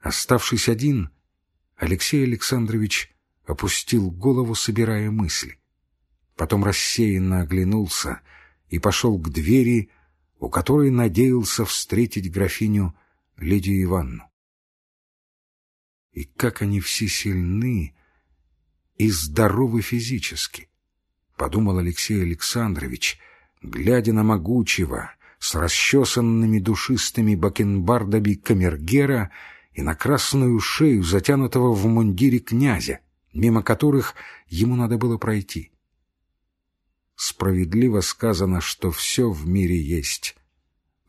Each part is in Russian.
Оставшись один, Алексей Александрович опустил голову, собирая мысли. Потом рассеянно оглянулся и пошел к двери, у которой надеялся встретить графиню Лидию Ивановну. И как они все сильны и здоровы физически, подумал Алексей Александрович, глядя на могучего, с расчесанными душистыми бакенбардами камергера и на красную шею, затянутого в мундире князя, мимо которых ему надо было пройти. Справедливо сказано, что все в мире есть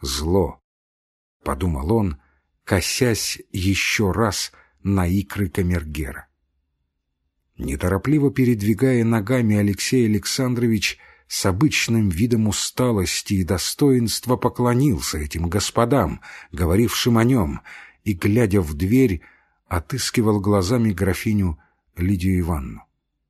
зло, — подумал он, косясь еще раз на икры камергера. Неторопливо передвигая ногами, Алексей Александрович с обычным видом усталости и достоинства поклонился этим господам, говорившим о нем, и, глядя в дверь, отыскивал глазами графиню Лидию Ивановну.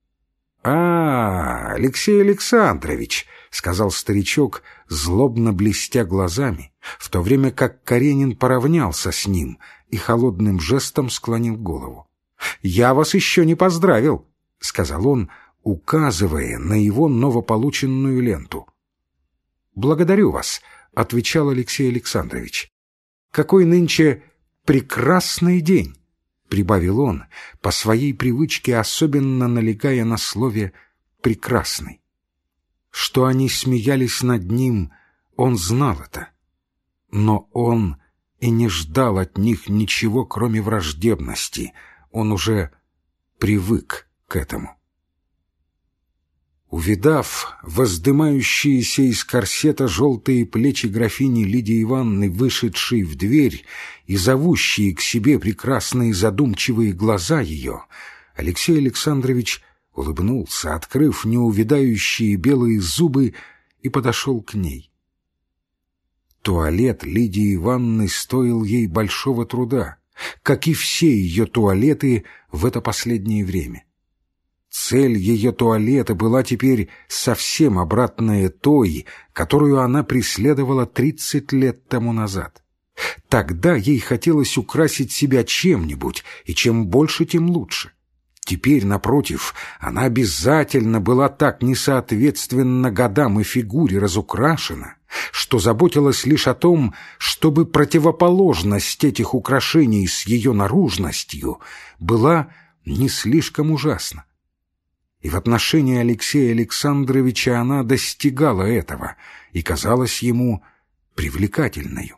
— А, Алексей Александрович! — сказал старичок, злобно блестя глазами, в то время как Каренин поравнялся с ним и холодным жестом склонил голову. «Я вас еще не поздравил», — сказал он, указывая на его новополученную ленту. «Благодарю вас», — отвечал Алексей Александрович. «Какой нынче прекрасный день!» — прибавил он, по своей привычке особенно налегая на слове «прекрасный». Что они смеялись над ним, он знал это. Но он и не ждал от них ничего, кроме враждебности. Он уже привык к этому. Увидав воздымающиеся из корсета желтые плечи графини Лидии Ивановны, вышедшей в дверь и зовущие к себе прекрасные задумчивые глаза ее, Алексей Александрович улыбнулся, открыв неувидающие белые зубы, и подошел к ней. Туалет Лидии Ивановны стоил ей большого труда, как и все ее туалеты в это последнее время. Цель ее туалета была теперь совсем обратная той, которую она преследовала тридцать лет тому назад. Тогда ей хотелось украсить себя чем-нибудь, и чем больше, тем лучше. Теперь, напротив, она обязательно была так несоответственно годам и фигуре разукрашена, что заботилась лишь о том, чтобы противоположность этих украшений с ее наружностью была не слишком ужасна. И в отношении Алексея Александровича она достигала этого и казалась ему привлекательною.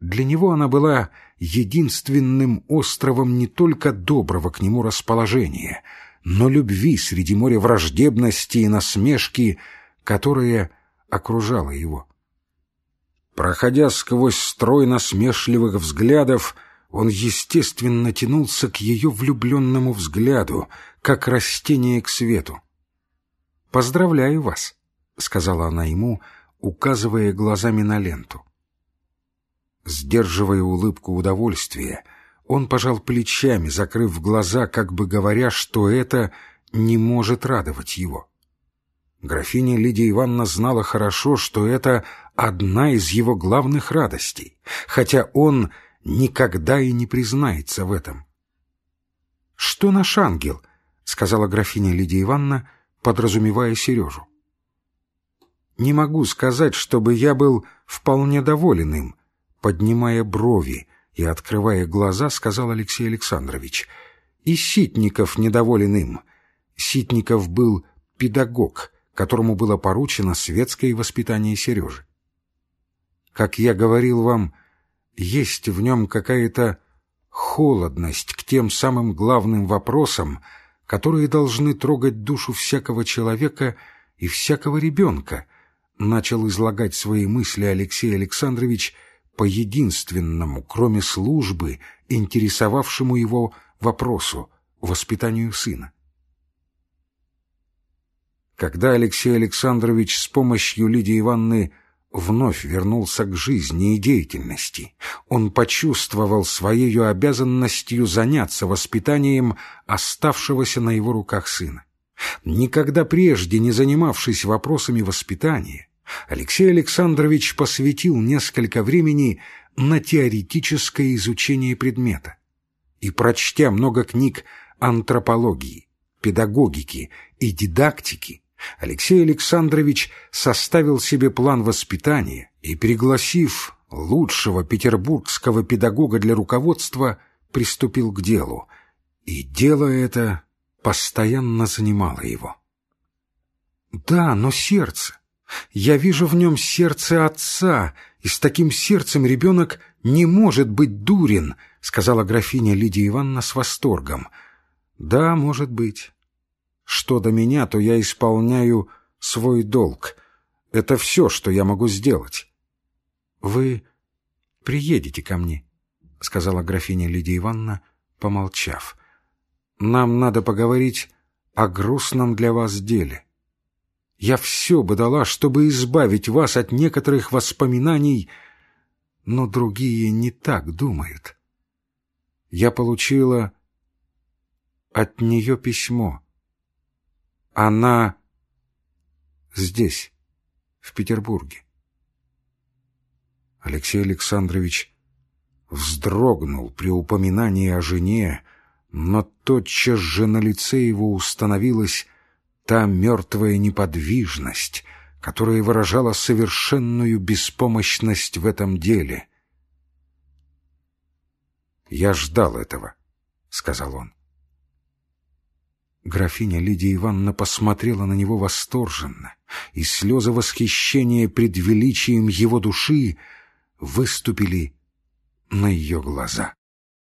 Для него она была единственным островом не только доброго к нему расположения, но любви среди моря враждебности и насмешки, которая окружала его. Проходя сквозь строй насмешливых взглядов, он, естественно, тянулся к ее влюбленному взгляду, как растение к свету. «Поздравляю вас», — сказала она ему, указывая глазами на ленту. Сдерживая улыбку удовольствия, он пожал плечами, закрыв глаза, как бы говоря, что это не может радовать его. Графиня Лидия Ивановна знала хорошо, что это одна из его главных радостей, хотя он никогда и не признается в этом. «Что наш ангел?» — сказала графиня Лидия Ивановна, подразумевая Сережу. «Не могу сказать, чтобы я был вполне доволен им», поднимая брови и открывая глаза, сказал Алексей Александрович. И Ситников недоволен им. Ситников был педагог, которому было поручено светское воспитание Сережи. Как я говорил вам, есть в нем какая-то холодность к тем самым главным вопросам, которые должны трогать душу всякого человека и всякого ребенка, начал излагать свои мысли Алексей Александрович – по единственному, кроме службы, интересовавшему его вопросу — воспитанию сына. Когда Алексей Александрович с помощью Лидии Ивановны вновь вернулся к жизни и деятельности, он почувствовал своей обязанностью заняться воспитанием оставшегося на его руках сына. Никогда прежде не занимавшись вопросами воспитания, Алексей Александрович посвятил несколько времени на теоретическое изучение предмета. И, прочтя много книг антропологии, педагогики и дидактики, Алексей Александрович составил себе план воспитания и, пригласив лучшего петербургского педагога для руководства, приступил к делу. И дело это постоянно занимало его. Да, но сердце. Я вижу в нем сердце отца, и с таким сердцем ребенок не может быть дурен, сказала графиня Лидия Ивановна с восторгом. Да, может быть. Что до меня, то я исполняю свой долг. Это все, что я могу сделать. Вы приедете ко мне, — сказала графиня Лидия Ивановна, помолчав. Нам надо поговорить о грустном для вас деле. Я все бы дала, чтобы избавить вас от некоторых воспоминаний, но другие не так думают. Я получила от нее письмо. Она здесь, в Петербурге. Алексей Александрович вздрогнул при упоминании о жене, но тотчас же на лице его установилась та мертвая неподвижность, которая выражала совершенную беспомощность в этом деле. «Я ждал этого», — сказал он. Графиня Лидия Ивановна посмотрела на него восторженно, и слезы восхищения пред величием его души выступили на ее глаза.